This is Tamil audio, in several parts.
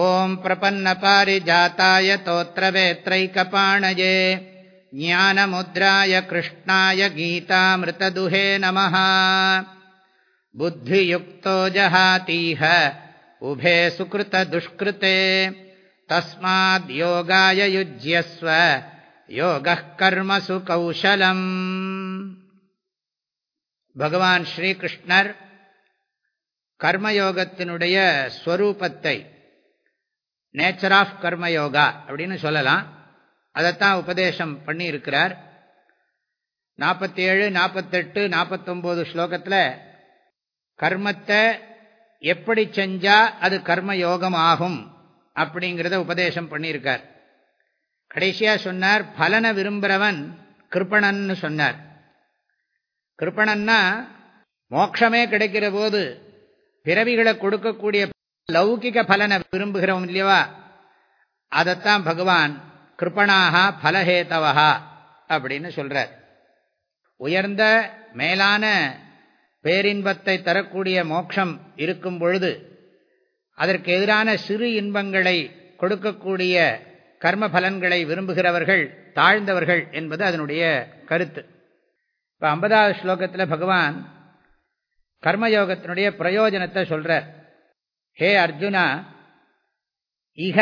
ॐ प्रपन्नपारिजाताय तोत्रवेत्रैकपाणये ज्ञानमुद्राय कृष्णाय गीतामृतदुहे नमः बुद्धियुक्तो जहातीह उभे सुकृतदुष्कृते तस्माद्योगाय युज्यस्व யோகः கர்மசு கௌஷலம் பகவான் ஸ்ரீகிருஷ்ணர் கர்மயோகத்தினுடைய ஸ்வரூபத்தை நேச்சர் ஆஃப் கர்மயோகா அப்படின்னு சொல்லலாம். அதைத்தான் உபதேசம் பண்ணி இருக்கிறார் நாற்பத்தி ஏழு நாற்பத்தெட்டு நாற்பத்தொம்போது ஸ்லோகத்தில் கர்மத்தை எப்படி செஞ்சால் அது கர்மயோகம் ஆகும் அப்படிங்கிறத உபதேசம் பண்ணியிருக்கார். கடைசியாக சொன்னார் பலனை விரும்புகிறவன் கிருப்பணன்னு சொன்னார். கிருப்பணன்னா மோட்சமே கிடைக்கிற போது பிறவிகளை கொடுக்கக்கூடிய லௌகிக பலனை விரும்புகிறோம் இல்லையவா? அதைத்தான் பகவான் கிருப்பணாக பலஹேதவஹா அப்படின்னு சொல்றார். உயர்ந்த மேலான பேரின்பத்தை தரக்கூடிய மோட்சம் இருக்கும் பொழுது அதற்கு எதிரான சிறு இன்பங்களை கொடுக்கக்கூடிய கர்ம பலன்களை விரும்புகிறவர்கள் தாழ்ந்தவர்கள் என்பது அதனுடைய கருத்து. இப்போ ஐம்பதாவது ஸ்லோகத்தில் பகவான் கர்மயோகத்தினுடைய பிரயோஜனத்தை சொல்கிறார் ஹே அர்ஜுனா இக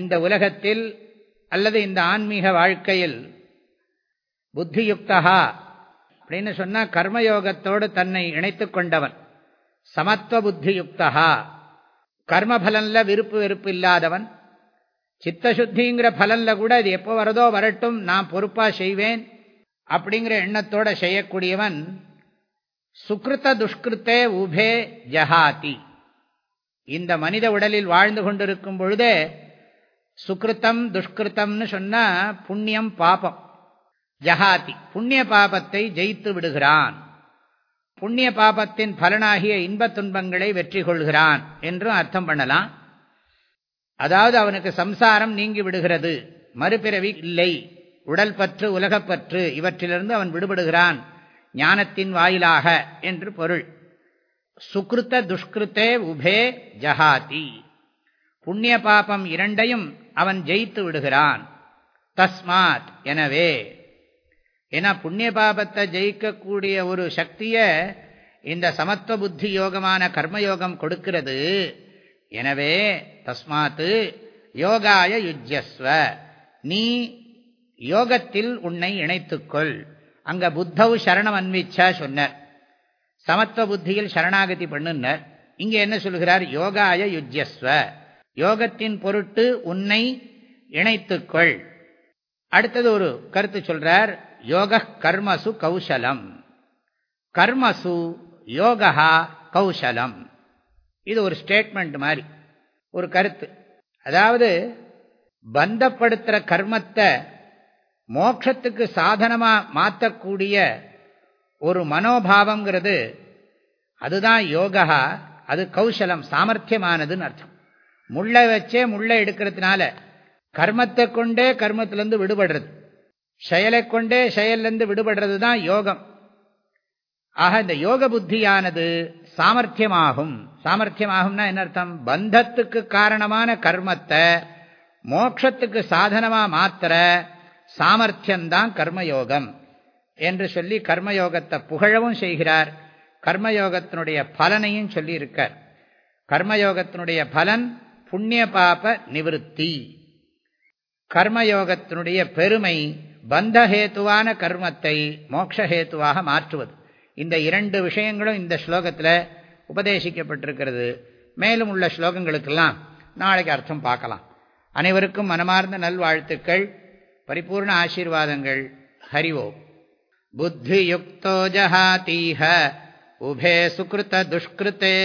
இந்த உலகத்தில் அல்லது இந்த ஆன்மீக வாழ்க்கையில் புத்தியுக்தகா அப்படின்னு சொன்னால் கர்மயோகத்தோடு தன்னை இணைத்து கொண்டவன். சமத்துவ புத்தியுக்தகா கர்மபலனில் விருப்பு வெறுப்பு இல்லாதவன். சித்தசுத்திங்கிற பலனில் கூட இது எப்போ வரதோ வரட்டும் நான் பொறுப்பாக செய்வேன் அப்படிங்கிற எண்ணத்தோடு செய்யக்கூடியவன் சுக்கிருத்த துஷ்கிருத்தே உபே ஜஹாதி. இந்த மனித உடலில் வாழ்ந்து கொண்டிருக்கும் பொழுதே சுக்கிருத்தம் துஷ்கிருத்தம்னு சொன்னால் புண்ணியம் பாபம். ஜஹாதி புண்ணிய பாபத்தை ஜெயித்து விடுகிறான். புண்ணிய பாபத்தின் பலனாகிய இன்பத் துன்பங்களை வெற்றி கொள்கிறான் என்றும் அர்த்தம் பண்ணலாம். அதாவது அவனுக்கு சம்சாரம் நீங்கி விடுகிறது. மறுபிறவி இல்லை. உடல் பற்று உலகப்பற்று இவற்றிலிருந்து அவன் விடுபடுகிறான். ஞானத்தின் வாயிலாக என்று பொருள். சுக்ருத்த துஷ்கிருத்தே உபே ஜஹாதி. புண்ணிய பாபம் இரண்டையும் அவன் ஜெயித்து விடுகிறான். தஸ்மாத் எனவே. ஏன்னா புண்ணிய பாபத்தை ஜெயிக்கக்கூடிய ஒரு சக்தியை இந்த சமத்துவ புத்தி யோகமான கர்மயோகம் கொடுக்கிறது. எனவே தஸ்மாத்து யோகாய யுஜ்யஸ்வ. நீ யோகத்தில் உன்னை இணைத்துக்கொள். அங்க புத்தவு சரணம் அன்விச்சா சொன்னார். சமத்துவ புத்தியில் சரணாகதி பண்ணுனர் இங்க என்ன சொல்கிறார்? யோகாய யுஜ்யஸ்வ. யோகத்தின் பொருட்டு உன்னை இணைத்துக்கொள். அடுத்தது ஒரு கருத்து சொல்றார். யோக கர்மசு கௌசலம். கர்மசு யோகா கௌசலம். இது ஒரு ஸ்டேட்மெண்ட் மாதிரி ஒரு கருத்து. அதாவது பந்தப்படுத்துற கர்மத்தை மோட்சத்துக்கு சாதனமா மாற்றக்கூடிய ஒரு மனோபாவங்கிறது அதுதான் யோகா அது கௌசலம் சாமர்த்தியமானதுன்னு அர்த்தம். முள்ளை வச்சே முள்ளை எடுக்கிறதுனால கர்மத்தை கொண்டே கர்மத்திலேருந்து விடுபடுறது. செயலை கொண்டே செயல்லேருந்து விடுபடுறது தான் யோகம். ஆக இந்த யோக புத்தியானது சாமர்த்தியமாகும். சாமர்த்தியமாகும்னா என்ன அர்த்தம்? பந்தத்துக்கு காரணமான கர்மத்தை மோட்சத்துக்கு சாதனமாக மாத்திர சாமர்த்தியம்தான் கர்மயோகம். என்று சொல்லி கர்மயோகத்தை புகழவும் செய்கிறார். கர்மயோகத்தினுடைய பலனையும் சொல்லியிருக்கார். கர்மயோகத்தினுடைய பலன் புண்ணிய பாப நிவிருத்தி. கர்மயோகத்தினுடைய பெருமை பந்தஹேத்துவான கர்மத்தை மோக்ஷஹேத்துவாக மாற்றுவது. இந்த இரண்டு விஷயங்களும் இந்த ஸ்லோகத்தில் உபதேசிக்கப்பட்டிருக்கிறது. மேலும் உள்ள ஸ்லோகங்களுக்கெல்லாம் நாளைக்கு அர்த்தம் பார்க்கலாம். அனைவருக்கும் மனமார்ந்த நல்வாழ்த்துக்கள். பரிபூர்ண ஆசீர்வாதங்கள். ஹரிவோ புத்தியுக்தோ ஜஹாத்தீஹ உபே சுகிருத துஷ்கிருத்தே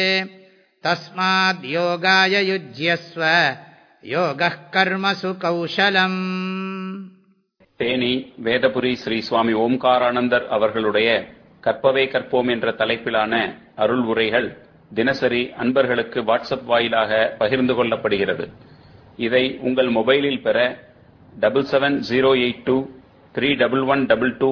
தஸ்மாத் யோகாய யுஜ்யஸ்வ யோக கர்மசு கௌசலம் தேனி வேதபுரி ஸ்ரீ சுவாமி ஓம்காரானந்தர் அவர்களுடைய கற்பவே கற்போம் என்ற தலைப்பிலான அருள் உரைகள் தினசரி அன்பர்களுக்கு வாட்ஸ்அப் வாயிலாக பகிர்ந்து கொள்ளப்படுகிறது. இதை உங்கள் மொபைலில் பெற double seven zero eight two three double one double two